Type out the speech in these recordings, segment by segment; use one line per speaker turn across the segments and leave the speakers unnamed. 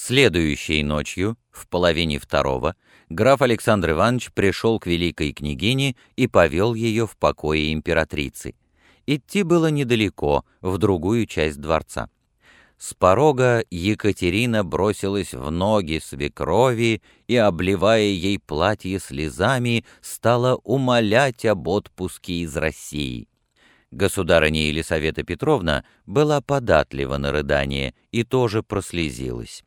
Следующей ночью, в половине второго, граф Александр Иванович пришел к великой княгине и повел ее в покое императрицы. Идти было недалеко, в другую часть дворца. С порога Екатерина бросилась в ноги свекрови и, обливая ей платье слезами, стала умолять об отпуске из России. Государыня Елисавета Петровна была податлива на рыдание и тоже прослезилась.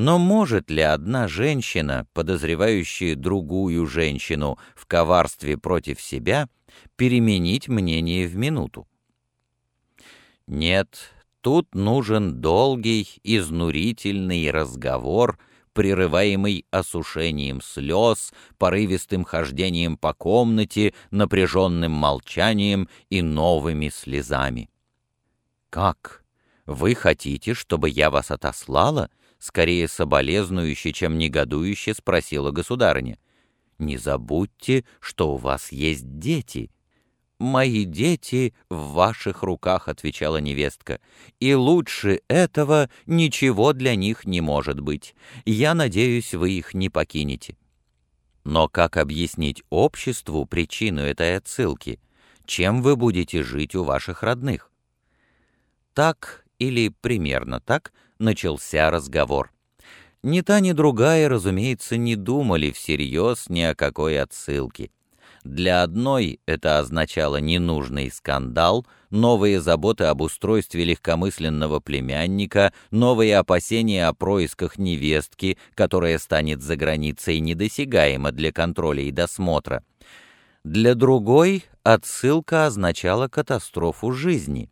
Но может ли одна женщина, подозревающая другую женщину в коварстве против себя, переменить мнение в минуту? Нет, тут нужен долгий, изнурительный разговор, прерываемый осушением слез, порывистым хождением по комнате, напряженным молчанием и новыми слезами. «Как? Вы хотите, чтобы я вас отослала?» Скорее соболезнующе, чем негодующе спросила государыня. «Не забудьте, что у вас есть дети». «Мои дети в ваших руках», — отвечала невестка, «и лучше этого ничего для них не может быть. Я надеюсь, вы их не покинете». Но как объяснить обществу причину этой отсылки? Чем вы будете жить у ваших родных? Так или примерно так начался разговор. Ни та, ни другая, разумеется, не думали всерьез ни о какой отсылке. Для одной это означало ненужный скандал, новые заботы об устройстве легкомысленного племянника, новые опасения о происках невестки, которая станет за границей недосягаема для контроля и досмотра. Для другой отсылка означала катастрофу жизни.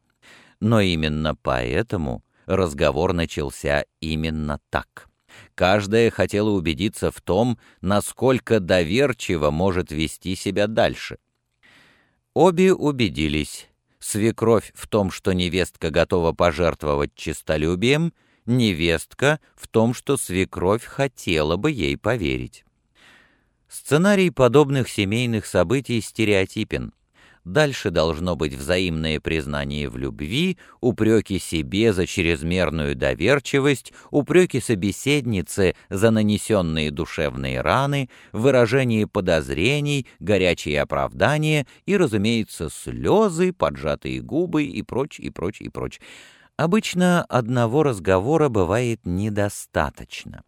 Но именно поэтому разговор начался именно так. Каждая хотела убедиться в том, насколько доверчиво может вести себя дальше. Обе убедились. Свекровь в том, что невестка готова пожертвовать честолюбием, невестка в том, что свекровь хотела бы ей поверить. Сценарий подобных семейных событий стереотипен. Дальше должно быть взаимное признание в любви, упреки себе за чрезмерную доверчивость, упреки собеседницы за нанесенные душевные раны, выражение подозрений, горячие оправдания и, разумеется, слезы, поджатые губы и прочь, и прочь, и прочь. Обычно одного разговора бывает недостаточно.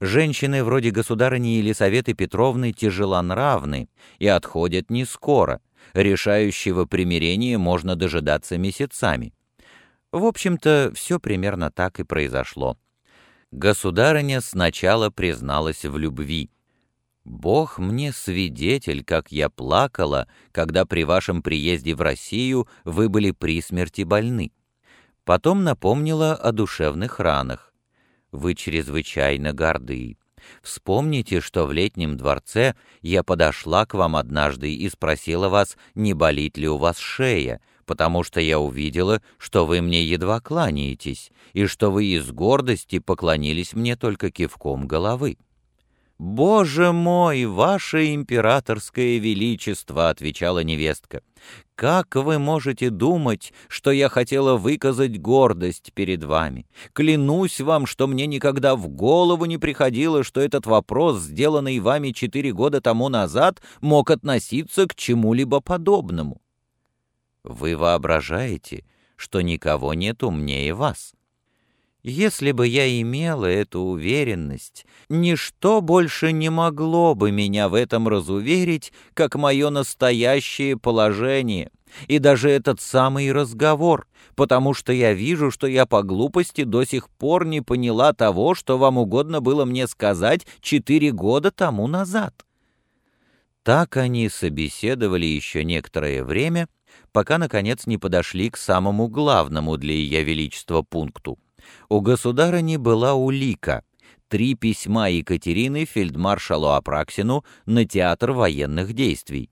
Женщины вроде государыни Елисаветы Петровны тяжелонравны и отходят не скоро — решающего примирения можно дожидаться месяцами. В общем-то, все примерно так и произошло. Государыня сначала призналась в любви. «Бог мне свидетель, как я плакала, когда при вашем приезде в Россию вы были при смерти больны». Потом напомнила о душевных ранах. «Вы чрезвычайно горды, Вспомните, что в летнем дворце я подошла к вам однажды и спросила вас, не болит ли у вас шея, потому что я увидела, что вы мне едва кланяетесь, и что вы из гордости поклонились мне только кивком головы. «Боже мой, ваше императорское величество!» — отвечала невестка. «Как вы можете думать, что я хотела выказать гордость перед вами? Клянусь вам, что мне никогда в голову не приходило, что этот вопрос, сделанный вами четыре года тому назад, мог относиться к чему-либо подобному». «Вы воображаете, что никого нет умнее вас?» Если бы я имела эту уверенность, ничто больше не могло бы меня в этом разуверить, как мое настоящее положение, и даже этот самый разговор, потому что я вижу, что я по глупости до сих пор не поняла того, что вам угодно было мне сказать четыре года тому назад. Так они собеседовали еще некоторое время, пока, наконец, не подошли к самому главному для Ее Величества пункту — у государыни была улика — три письма Екатерины фельдмаршалу Апраксину на театр военных действий.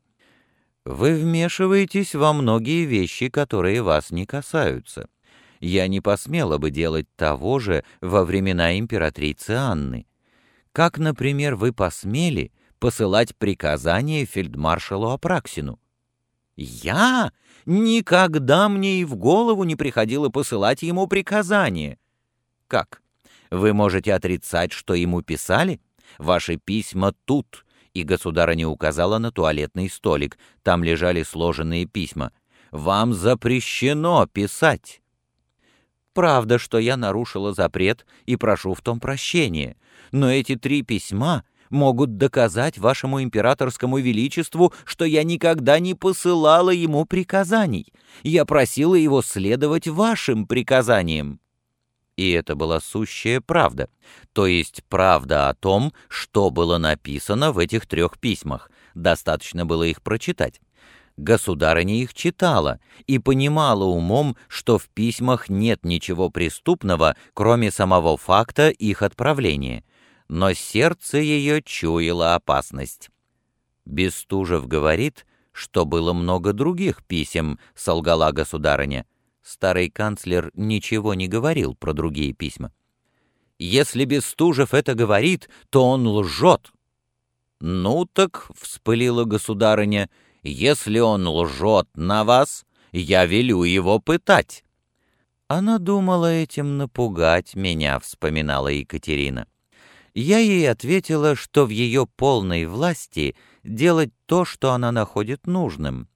Вы вмешиваетесь во многие вещи, которые вас не касаются. Я не посмела бы делать того же во времена императрицы Анны. Как, например, вы посмели посылать приказания фельдмаршалу Апраксину? Я? Никогда мне и в голову не приходило посылать ему приказания. Как? Вы можете отрицать, что ему писали? Ваши письма тут». И государыня указала на туалетный столик. Там лежали сложенные письма. «Вам запрещено писать». «Правда, что я нарушила запрет и прошу в том прощения. Но эти три письма могут доказать вашему императорскому величеству, что я никогда не посылала ему приказаний. Я просила его следовать вашим приказаниям». И это была сущая правда, то есть правда о том, что было написано в этих трех письмах. Достаточно было их прочитать. Государыня их читала и понимала умом, что в письмах нет ничего преступного, кроме самого факта их отправления но сердце ее чуяло опасность. Бестужев говорит, что было много других писем, солгала государыня. Старый канцлер ничего не говорил про другие письма. Если Бестужев это говорит, то он лжет. «Ну так», — вспылила государыня, — «если он лжет на вас, я велю его пытать». Она думала этим напугать меня, вспоминала Екатерина я ей ответила, что в ее полной власти делать то, что она находит нужным,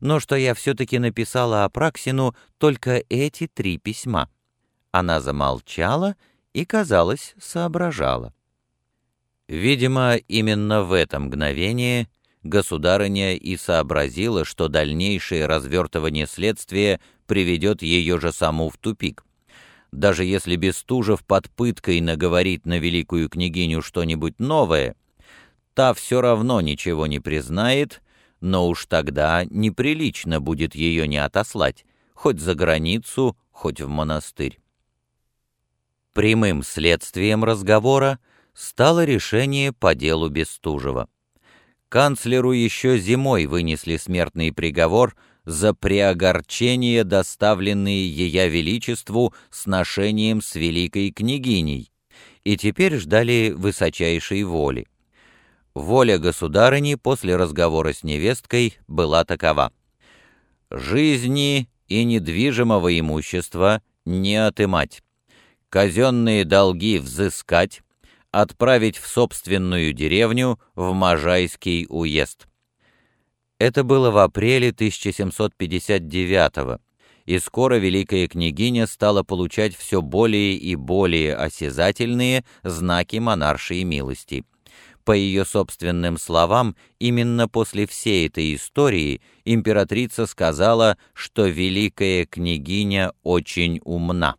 но что я все-таки написала Апраксину только эти три письма. Она замолчала и, казалось, соображала. Видимо, именно в это мгновение государыня и сообразила, что дальнейшее развертывание следствия приведет ее же саму в тупик. Даже если Бестужев под пыткой наговорит на великую княгиню что-нибудь новое, та все равно ничего не признает, но уж тогда неприлично будет ее не отослать, хоть за границу, хоть в монастырь. Прямым следствием разговора стало решение по делу Бестужева. Канцлеру еще зимой вынесли смертный приговор — за преогорчение, доставленные Ея Величеству сношением с великой княгиней, и теперь ждали высочайшей воли. Воля государыни после разговора с невесткой была такова. «Жизни и недвижимого имущества не отымать, казенные долги взыскать, отправить в собственную деревню в Можайский уезд». Это было в апреле 1759 и скоро великая княгиня стала получать все более и более осязательные знаки монаршей милости. По ее собственным словам, именно после всей этой истории императрица сказала, что великая княгиня очень умна.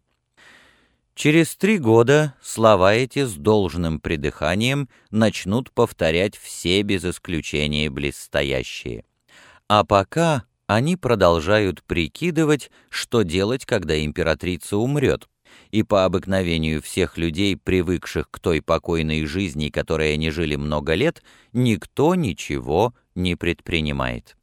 Через три года слова эти с должным придыханием начнут повторять все без исключения близстоящие. А пока они продолжают прикидывать, что делать, когда императрица умрет, и по обыкновению всех людей, привыкших к той покойной жизни, которой они жили много лет, никто ничего не предпринимает.